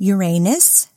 Uranus